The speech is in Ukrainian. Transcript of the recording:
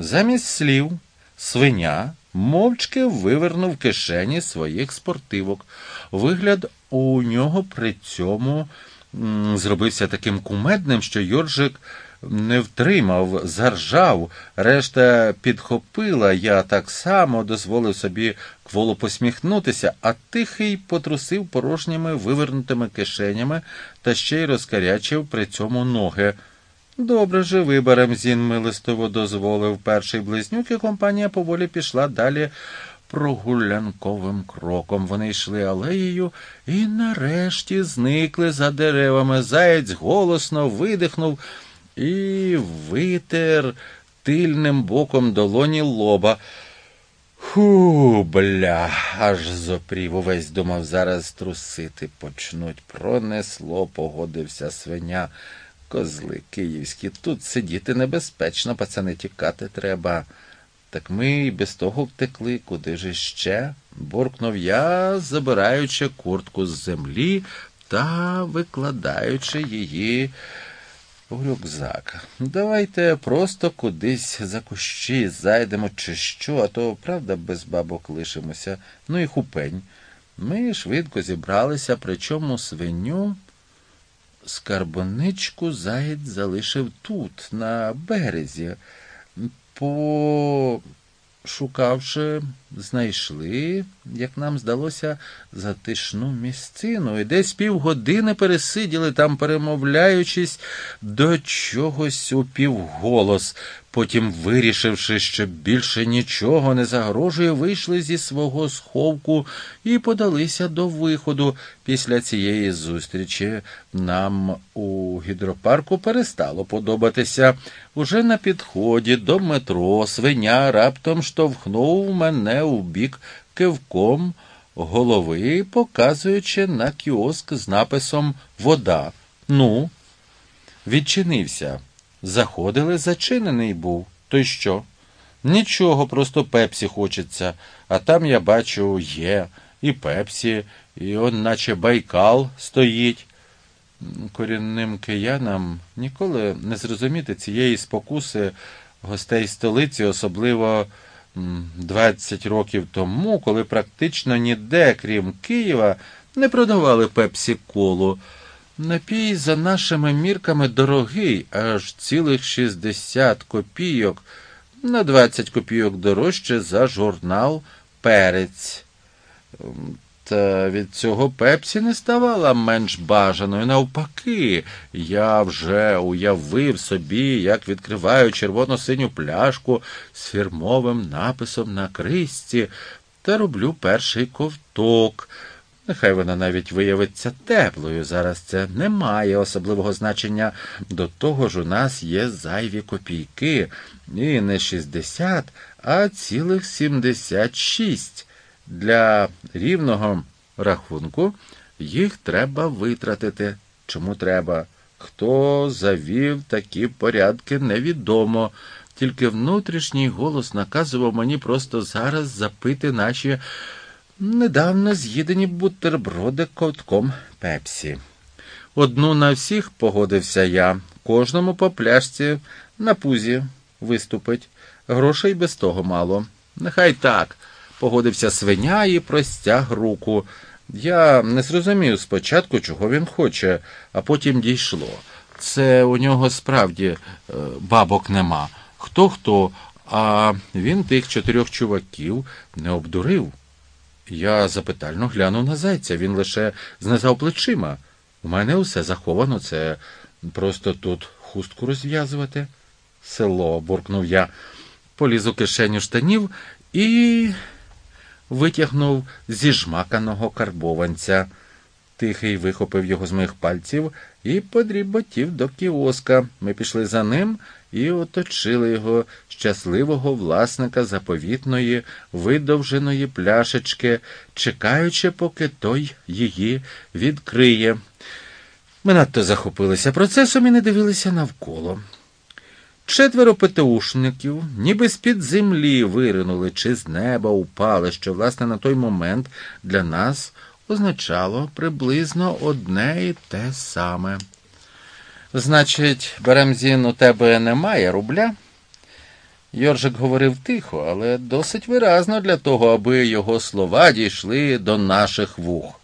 Замість слів, свиня мовчки вивернув кишені своїх спортивок. Вигляд у нього при цьому зробився таким кумедним, що Йоржик не втримав, заржав, решта підхопила, я так само дозволив собі кволо посміхнутися, а тихий потрусив порожніми вивернутими кишенями та ще й розкарячив при цьому ноги. Добре же виберем зін милистово дозволив перший близнюк, і компанія поволі пішла далі прогулянковим кроком. Вони йшли алеєю і нарешті зникли за деревами. Заєць голосно видихнув і витер тильним боком долоні лоба. Ху, бля, аж зопрів увесь думав, зараз трусити почнуть. Пронесло, погодився свиня. Козли київські, тут сидіти небезпечно, пацани, тікати треба. Так ми і без того втекли, куди ж іще? буркнув я, забираючи куртку з землі та викладаючи її в рюкзак. Давайте просто кудись за кущі зайдемо, чи що, а то правда без бабок лишимося. Ну і хупень. Ми швидко зібралися, причому свиню. Скарбоничку заєць залишив тут, на березі. Пошукавши, знайшли, як нам здалося, затишну місцину, і десь півгодини пересиділи там, перемовляючись до чогось у півголос. Потім, вирішивши, що більше нічого не загрожує, вийшли зі свого сховку і подалися до виходу. Після цієї зустрічі нам у гідропарку перестало подобатися. Уже на підході до метро свиня раптом штовхнув мене у бік кивком голови, показуючи на кіоск з написом Вода. Ну, відчинився. Заходили, зачинений був. То й що? Нічого, просто пепсі хочеться, а там, я бачу, є і пепсі, і он наче Байкал стоїть. Корінним киянам ніколи не зрозуміти цієї спокуси гостей столиці, особливо 20 років тому, коли практично ніде, крім Києва, не продавали пепсі колу. Напій за нашими мірками дорогий, аж цілих 60 копійок, на 20 копійок дорожче за журнал Перець. Від цього пепсі не ставала менш бажаною. Навпаки, я вже уявив собі, як відкриваю червоно-синю пляшку з фірмовим написом на крисці та роблю перший ковток. Нехай вона навіть виявиться теплою. Зараз це не має особливого значення. До того ж, у нас є зайві копійки, і не 60, а цілих 76. Для рівного рахунку їх треба витратити. Чому треба? Хто завів такі порядки, невідомо. Тільки внутрішній голос наказував мені просто зараз запити наші недавно з'їдені бутерброди ковтком пепсі. Одну на всіх погодився я, кожному по пляшці на пузі виступить. Грошей без того мало. Нехай так, погодився свиня і простяг руку. Я не зрозумів спочатку, чого він хоче, а потім дійшло. Це у нього справді е, бабок нема. Хто хто, а він тих чотирьох чуваків не обдурив. Я запитально глянув на зайця, він лише знизав плечима. У мене усе заховано, це просто тут хустку розв'язувати. Село, буркнув я, поліз у кишеню штанів і витягнув зі жмаканого карбованця. Тихий вихопив його з моїх пальців і подріботів до кіоска. Ми пішли за ним і оточили його щасливого власника заповітної, видовженої пляшечки, чекаючи, поки той її відкриє. Ми надто захопилися процесом і не дивилися навколо. Четверо ПТУшників, ніби з-під землі виринули чи з неба упали, що, власне, на той момент для нас означало приблизно одне і те саме. Значить, Беремзін, у тебе немає рубля? Йоржик говорив тихо, але досить виразно для того, аби його слова дійшли до наших вух.